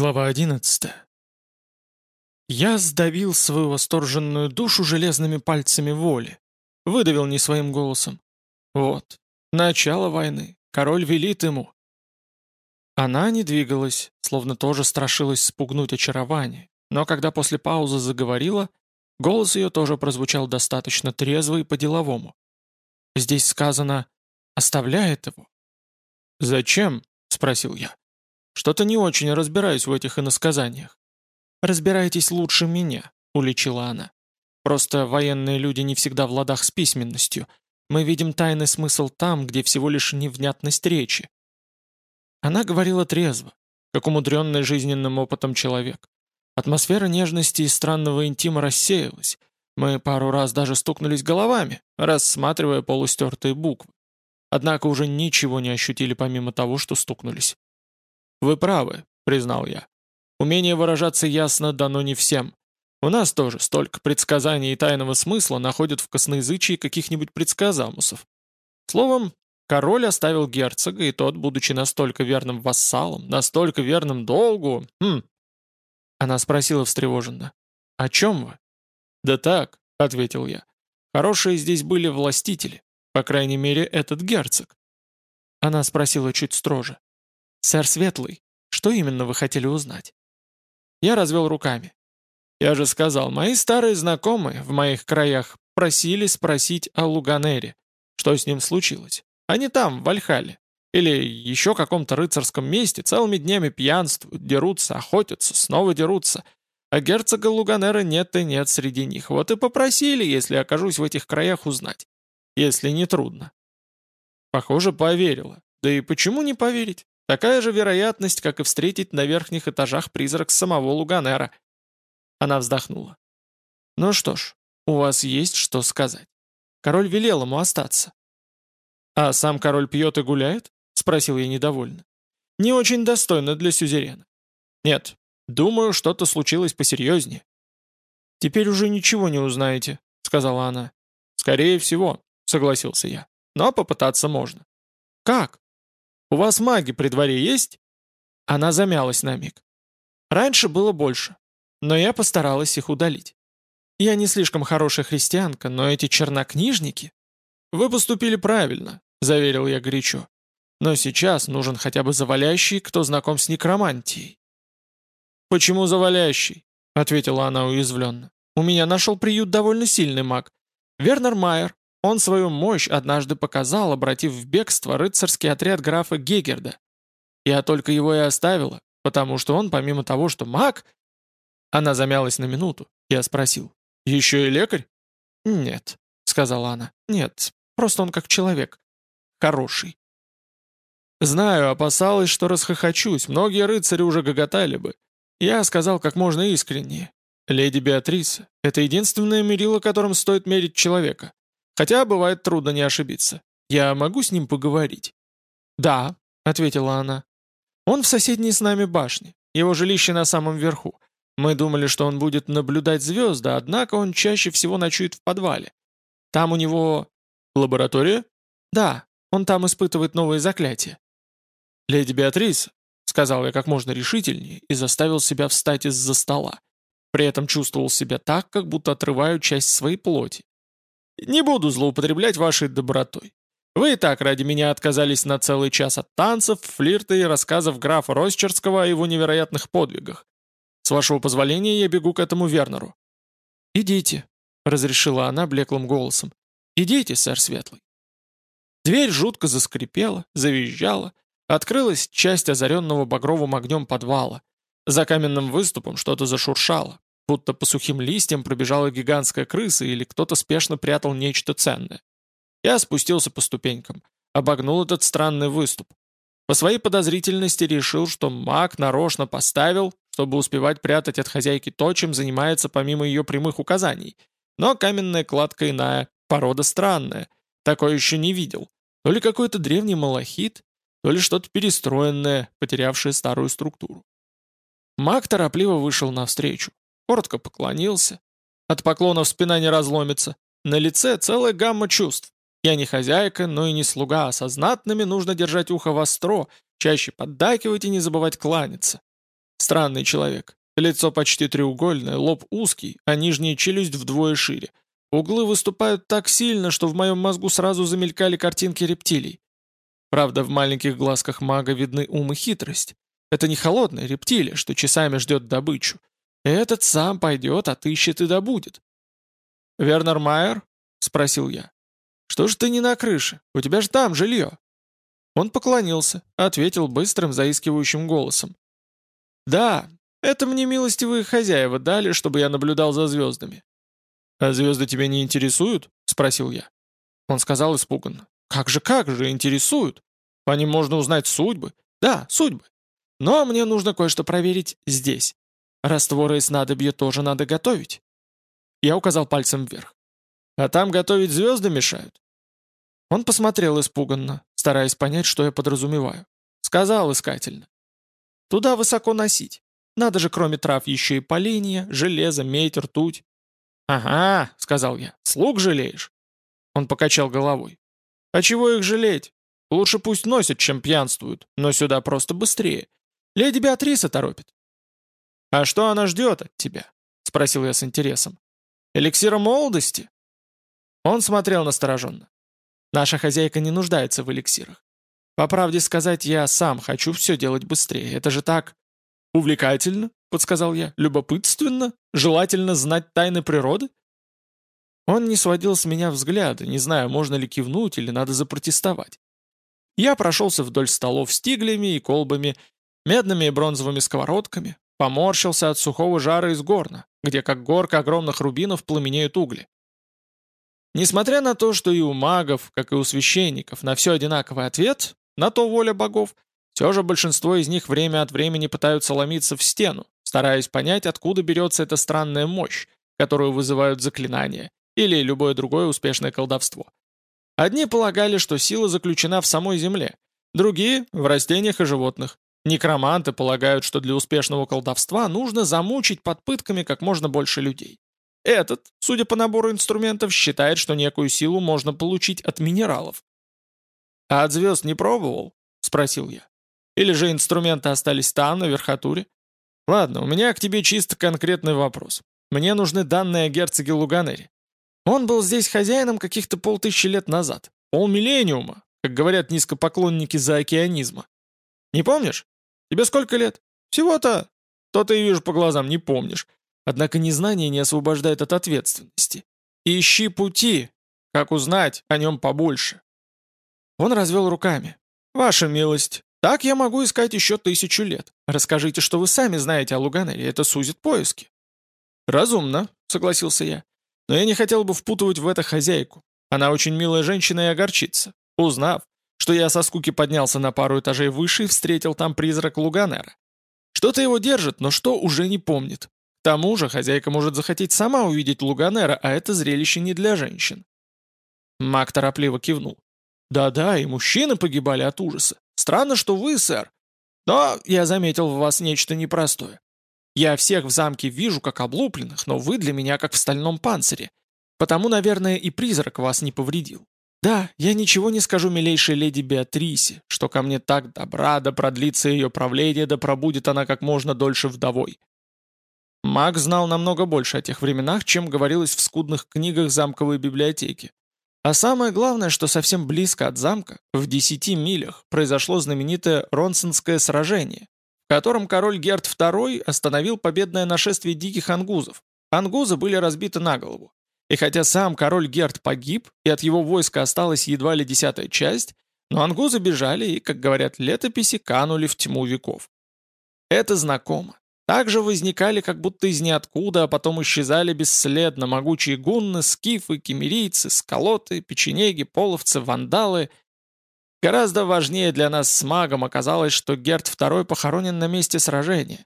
Глава 11 Я сдавил свою восторженную душу железными пальцами воли. Выдавил не своим голосом. Вот, начало войны. Король велит ему. Она не двигалась, словно тоже страшилась спугнуть очарование. Но когда после паузы заговорила, голос ее тоже прозвучал достаточно трезво и по-деловому. Здесь сказано «оставляет его». «Зачем?» — спросил я. Что-то не очень разбираюсь в этих иносказаниях. «Разбирайтесь лучше меня», — уличила она. «Просто военные люди не всегда в ладах с письменностью. Мы видим тайный смысл там, где всего лишь невнятность речи». Она говорила трезво, как умудренный жизненным опытом человек. Атмосфера нежности и странного интима рассеялась. Мы пару раз даже стукнулись головами, рассматривая полустертые буквы. Однако уже ничего не ощутили помимо того, что стукнулись. «Вы правы», — признал я. «Умение выражаться ясно дано не всем. У нас тоже столько предсказаний и тайного смысла находят в косноязычии каких-нибудь предсказамусов. Словом, король оставил герцога, и тот, будучи настолько верным вассалом, настолько верным долгу... Хм. Она спросила встревоженно. «О чем вы?» «Да так», — ответил я. «Хорошие здесь были властители, по крайней мере, этот герцог». Она спросила чуть строже. «Сэр Светлый, что именно вы хотели узнать?» Я развел руками. «Я же сказал, мои старые знакомые в моих краях просили спросить о Луганере, что с ним случилось. Они там, в Альхале, или еще каком-то рыцарском месте, целыми днями пьянствуют, дерутся, охотятся, снова дерутся. А герцога Луганера нет и нет среди них. Вот и попросили, если окажусь в этих краях, узнать. Если не трудно. Похоже, поверила. Да и почему не поверить? Такая же вероятность, как и встретить на верхних этажах призрак самого Луганера. Она вздохнула. Ну что ж, у вас есть что сказать. Король велел ему остаться. А сам король пьет и гуляет? Спросил я недовольно. Не очень достойно для сюзерена. Нет, думаю, что-то случилось посерьезнее. Теперь уже ничего не узнаете, сказала она. Скорее всего, согласился я. Но попытаться можно. Как? У вас маги при дворе есть?» Она замялась на миг. «Раньше было больше, но я постаралась их удалить. Я не слишком хорошая христианка, но эти чернокнижники...» «Вы поступили правильно», — заверил я горячо. «Но сейчас нужен хотя бы завалящий, кто знаком с некромантией». «Почему завалящий?» — ответила она уязвленно. «У меня нашел приют довольно сильный маг. Вернер Майер, он свою мощь однажды показал, обратив в бегство рыцарский отряд графа Гегерда. Я только его и оставила, потому что он, помимо того, что маг... Она замялась на минуту. Я спросил, «Еще и лекарь?» «Нет», — сказала она, «нет, просто он как человек. Хороший». Знаю, опасалась, что расхохочусь, многие рыцари уже гоготали бы. Я сказал как можно искреннее. «Леди Беатриса — это единственное мерило, которым стоит мерить человека. Хотя бывает трудно не ошибиться. Я могу с ним поговорить?» «Да», — ответила она. «Он в соседней с нами башне. Его жилище на самом верху. Мы думали, что он будет наблюдать звезды, однако он чаще всего ночует в подвале. Там у него... Лаборатория? Да, он там испытывает новые заклятия. «Леди Беатрис», — сказал я как можно решительнее и заставил себя встать из-за стола. При этом чувствовал себя так, как будто отрываю часть своей плоти. Не буду злоупотреблять вашей добротой. Вы и так ради меня отказались на целый час от танцев, флирта и рассказов графа Росчерского о его невероятных подвигах. С вашего позволения я бегу к этому Вернеру». «Идите», — разрешила она блеклым голосом. «Идите, сэр Светлый». Дверь жутко заскрипела, завизжала. Открылась часть озаренного багровым огнем подвала. За каменным выступом что-то зашуршало будто по сухим листьям пробежала гигантская крыса или кто-то спешно прятал нечто ценное. Я спустился по ступенькам, обогнул этот странный выступ. По своей подозрительности решил, что маг нарочно поставил, чтобы успевать прятать от хозяйки то, чем занимается помимо ее прямых указаний. Но каменная кладка иная, порода странная. Такое еще не видел. То ли какой-то древний малахит, то ли что-то перестроенное, потерявшее старую структуру. Маг торопливо вышел навстречу коротко поклонился. От поклонов спина не разломится. На лице целая гамма чувств. Я не хозяйка, но и не слуга, а со знатными нужно держать ухо востро, чаще поддакивать и не забывать кланяться. Странный человек. Лицо почти треугольное, лоб узкий, а нижняя челюсть вдвое шире. Углы выступают так сильно, что в моем мозгу сразу замелькали картинки рептилий. Правда, в маленьких глазках мага видны ум и хитрость. Это не холодная рептилия, что часами ждет добычу. Этот сам пойдет, отыщет и добудет. «Вернер Майер?» — спросил я. «Что ж ты не на крыше? У тебя же там жилье». Он поклонился, ответил быстрым, заискивающим голосом. «Да, это мне милостивые хозяева дали, чтобы я наблюдал за звездами». «А звезды тебя не интересуют?» — спросил я. Он сказал испуганно. «Как же, как же, интересуют. По ним можно узнать судьбы. Да, судьбы. Но мне нужно кое-что проверить здесь. Растворы и снадобья тоже надо готовить». Я указал пальцем вверх. «А там готовить звезды мешают?» Он посмотрел испуганно, стараясь понять, что я подразумеваю. Сказал искательно. «Туда высоко носить. Надо же кроме трав еще и поленья, железо, медь, ртуть». «Ага», — сказал я, — «слуг жалеешь?» Он покачал головой. «А чего их жалеть? Лучше пусть носят, чем пьянствуют, но сюда просто быстрее. Леди Беатриса торопит». «А что она ждет от тебя?» — спросил я с интересом. «Эликсира молодости?» Он смотрел настороженно. Наша хозяйка не нуждается в эликсирах. По правде сказать, я сам хочу все делать быстрее. Это же так... «Увлекательно», — подсказал я, — «любопытственно, желательно знать тайны природы». Он не сводил с меня взгляда, не знаю, можно ли кивнуть или надо запротестовать. Я прошелся вдоль столов с тиглями и колбами, медными и бронзовыми сковородками, поморщился от сухого жара из горна, где как горка огромных рубинов пламенеют угли. Несмотря на то, что и у магов, как и у священников, на все одинаковый ответ, на то воля богов, все же большинство из них время от времени пытаются ломиться в стену, стараясь понять, откуда берется эта странная мощь, которую вызывают заклинания, или любое другое успешное колдовство. Одни полагали, что сила заключена в самой земле, другие — в растениях и животных. Некроманты полагают, что для успешного колдовства нужно замучить под пытками как можно больше людей. Этот, судя по набору инструментов, считает, что некую силу можно получить от минералов. «А от звезд не пробовал?» — спросил я. «Или же инструменты остались там, на верхотуре?» «Ладно, у меня к тебе чисто конкретный вопрос. Мне нужны данные о герцоге Луганере. Он был здесь хозяином каких-то полтысячи лет назад. Полмиллениума, как говорят низкопоклонники заокеанизма. Не помнишь? Тебе сколько лет? Всего-то... То-то и вижу по глазам, не помнишь. Однако незнание не освобождает от ответственности. Ищи пути, как узнать о нем побольше. Он развел руками. «Ваша милость, так я могу искать еще тысячу лет. Расскажите, что вы сами знаете о Луганере, это сузит поиски». «Разумно», — согласился я. «Но я не хотел бы впутывать в это хозяйку. Она очень милая женщина и огорчится, узнав, что я со скуки поднялся на пару этажей выше и встретил там призрак Луганера. Что-то его держит, но что уже не помнит. К тому же хозяйка может захотеть сама увидеть Луганера, а это зрелище не для женщин. Мак торопливо кивнул. «Да-да, и мужчины погибали от ужаса. Странно, что вы, сэр. Но я заметил в вас нечто непростое. Я всех в замке вижу как облупленных, но вы для меня как в стальном панцире. Потому, наверное, и призрак вас не повредил. Да, я ничего не скажу милейшей леди Беатрисе, что ко мне так добра, да продлится ее правление, да пробудет она как можно дольше вдовой. Маг знал намного больше о тех временах, чем говорилось в скудных книгах замковой библиотеки. А самое главное, что совсем близко от замка, в десяти милях, произошло знаменитое Ронсонское сражение, в котором король Герд II остановил победное нашествие диких ангузов. Ангузы были разбиты на голову. И хотя сам король Герд погиб, и от его войска осталась едва ли десятая часть, но ангузы бежали и, как говорят летописи, канули в тьму веков. Это знакомо. Также возникали как будто из ниоткуда, а потом исчезали бесследно могучие гунны, скифы, кемерийцы, сколоты, печенеги, половцы, вандалы. Гораздо важнее для нас с магом оказалось, что Герд II похоронен на месте сражения.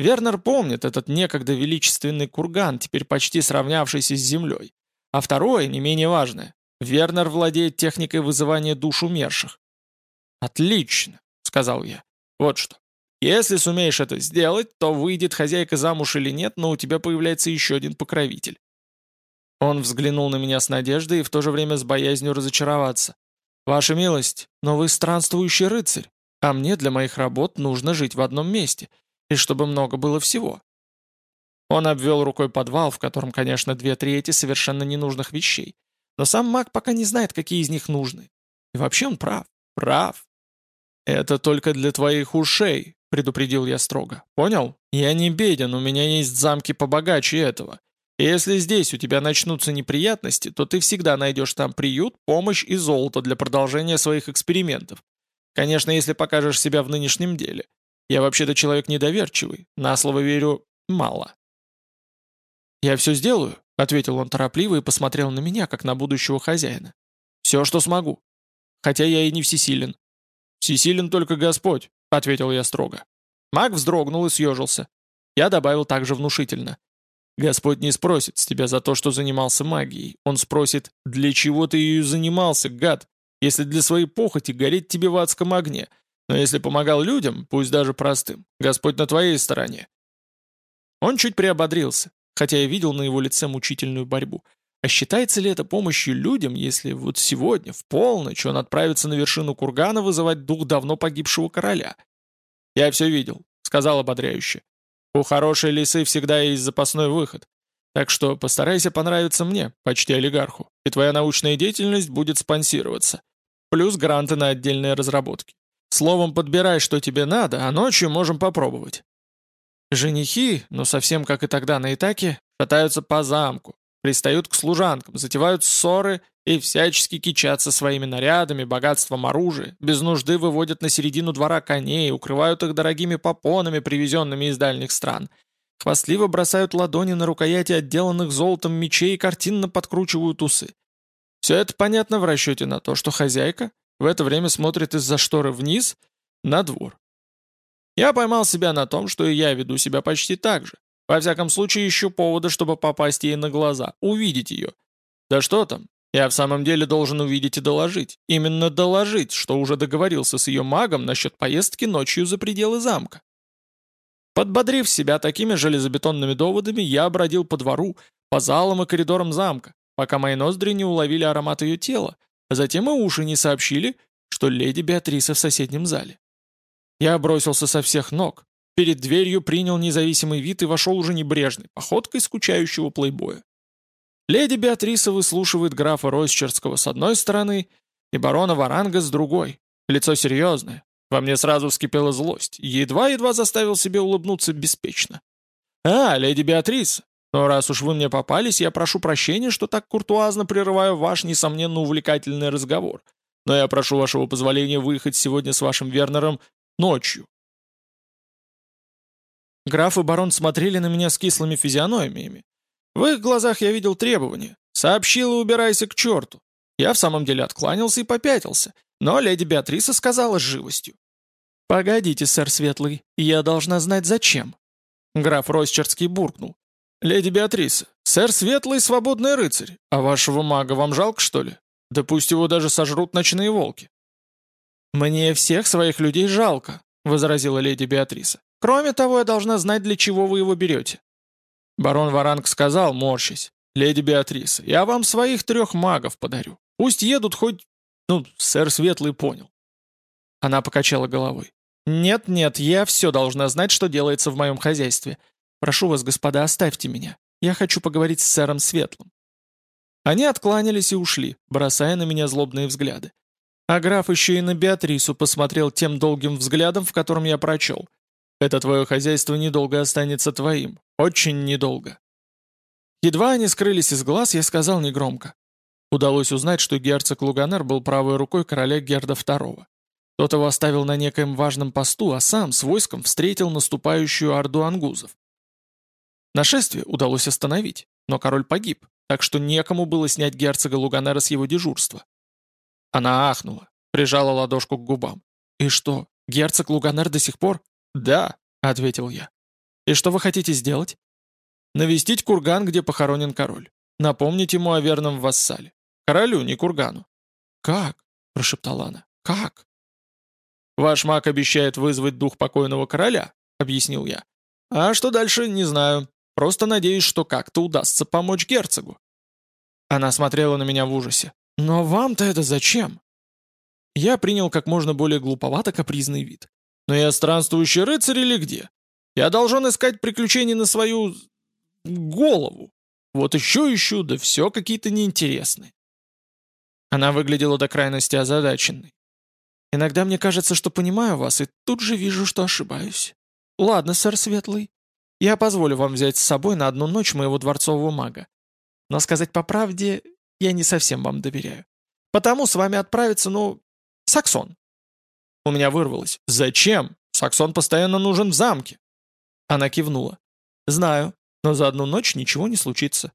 Вернер помнит этот некогда величественный курган, теперь почти сравнявшийся с землей. А второе, не менее важное, Вернер владеет техникой вызывания душ умерших. «Отлично», — сказал я. «Вот что. Если сумеешь это сделать, то выйдет хозяйка замуж или нет, но у тебя появляется еще один покровитель». Он взглянул на меня с надеждой и в то же время с боязнью разочароваться. «Ваша милость, но вы странствующий рыцарь, а мне для моих работ нужно жить в одном месте. И чтобы много было всего. Он обвел рукой подвал, в котором, конечно, две трети совершенно ненужных вещей. Но сам маг пока не знает, какие из них нужны. И вообще он прав. Прав. «Это только для твоих ушей», — предупредил я строго. «Понял? Я не беден, у меня есть замки побогаче этого. И если здесь у тебя начнутся неприятности, то ты всегда найдешь там приют, помощь и золото для продолжения своих экспериментов. Конечно, если покажешь себя в нынешнем деле. Я вообще-то человек недоверчивый, на слово верю мало». «Я все сделаю», — ответил он торопливо и посмотрел на меня, как на будущего хозяина. «Все, что смогу. Хотя я и не всесилен». «Всесилен только Господь», — ответил я строго. Маг вздрогнул и съежился. Я добавил также внушительно. Господь не спросит с тебя за то, что занимался магией. Он спросит, для чего ты ее занимался, гад, если для своей похоти гореть тебе в адском огне. Но если помогал людям, пусть даже простым, Господь на твоей стороне. Он чуть приободрился, хотя я видел на его лице мучительную борьбу. А считается ли это помощью людям, если вот сегодня, в полночь, он отправится на вершину кургана вызывать дух давно погибшего короля? «Я все видел», — сказал ободряюще. У хорошей лисы всегда есть запасной выход. Так что постарайся понравиться мне, почти олигарху, и твоя научная деятельность будет спонсироваться. Плюс гранты на отдельные разработки. Словом, подбирай, что тебе надо, а ночью можем попробовать. Женихи, ну совсем как и тогда на Итаке, катаются по замку, пристают к служанкам, затевают ссоры и всячески кичатся своими нарядами, богатством оружия, без нужды выводят на середину двора коней, укрывают их дорогими попонами, привезенными из дальних стран. Хвастливо бросают ладони на рукояти отделанных золотом мечей и картинно подкручивают усы. Все это понятно в расчете на то, что хозяйка в это время смотрит из-за шторы вниз на двор. Я поймал себя на том, что и я веду себя почти так же. Во всяком случае, ищу повода, чтобы попасть ей на глаза, увидеть ее. Да что там, я в самом деле должен увидеть и доложить. Именно доложить, что уже договорился с ее магом насчет поездки ночью за пределы замка. Подбодрив себя такими железобетонными доводами, я бродил по двору, по залам и коридорам замка, пока мои ноздри не уловили аромат ее тела, затем и уши не сообщили, что леди Беатриса в соседнем зале. Я бросился со всех ног, Перед дверью принял независимый вид и вошел уже небрежной, походкой скучающего плейбоя. Леди Беатриса выслушивает графа Ройсчерского с одной стороны и барона Варанга с другой. Лицо серьезное. Во мне сразу вскипела злость. Едва-едва заставил себе улыбнуться беспечно. «А, леди Беатриса, но раз уж вы мне попались, я прошу прощения, что так куртуазно прерываю ваш, несомненно, увлекательный разговор. Но я прошу вашего позволения выехать сегодня с вашим Вернером ночью, Граф и барон смотрели на меня с кислыми физиономиями. В их глазах я видел требования. «Сообщил и убирайся к черту». Я в самом деле откланялся и попятился, но леди Беатриса сказала с живостью. «Погодите, сэр Светлый, я должна знать зачем». Граф Росчерский буркнул. «Леди Беатриса, сэр Светлый свободный рыцарь, а вашего мага вам жалко, что ли? Да пусть его даже сожрут ночные волки». «Мне всех своих людей жалко», — возразила леди Беатриса. Кроме того, я должна знать, для чего вы его берете». Барон Варанг сказал, морщись, «Леди Беатриса, я вам своих трех магов подарю. Пусть едут хоть... Ну, сэр Светлый понял». Она покачала головой. «Нет-нет, я все должна знать, что делается в моем хозяйстве. Прошу вас, господа, оставьте меня. Я хочу поговорить с сэром Светлым». Они откланялись и ушли, бросая на меня злобные взгляды. А граф еще и на Беатрису посмотрел тем долгим взглядом, в котором я прочел — это твое хозяйство недолго останется твоим. Очень недолго». Едва они скрылись из глаз, я сказал негромко. Удалось узнать, что герцог Луганер был правой рукой короля Герда II. Тот его оставил на некоем важном посту, а сам с войском встретил наступающую орду ангузов. Нашествие удалось остановить, но король погиб, так что некому было снять герцога Луганера с его дежурства. Она ахнула, прижала ладошку к губам. «И что, герцог Луганер до сих пор?» «Да», — ответил я. «И что вы хотите сделать?» «Навестить курган, где похоронен король. Напомнить ему о верном вассале. Королю, не кургану». «Как?» — прошептала она. «Как?» «Ваш маг обещает вызвать дух покойного короля», — объяснил я. «А что дальше, не знаю. Просто надеюсь, что как-то удастся помочь герцогу». Она смотрела на меня в ужасе. «Но вам-то это зачем?» Я принял как можно более глуповато капризный вид. Но я странствующий рыцарь или где? Я должен искать приключения на свою... голову. Вот ищу, ищу, да все какие-то неинтересные. Она выглядела до крайности озадаченной. Иногда мне кажется, что понимаю вас, и тут же вижу, что ошибаюсь. Ладно, сэр Светлый. Я позволю вам взять с собой на одну ночь моего дворцового мага. Но сказать по правде, я не совсем вам доверяю. Потому с вами отправится, ну, Саксон. У меня вырвалось. Зачем? Саксон постоянно нужен в замке. Она кивнула. Знаю, но за одну ночь ничего не случится.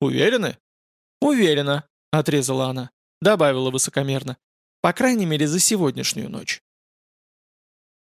Уверены? Уверена, отрезала она. Добавила высокомерно. По крайней мере, за сегодняшнюю ночь.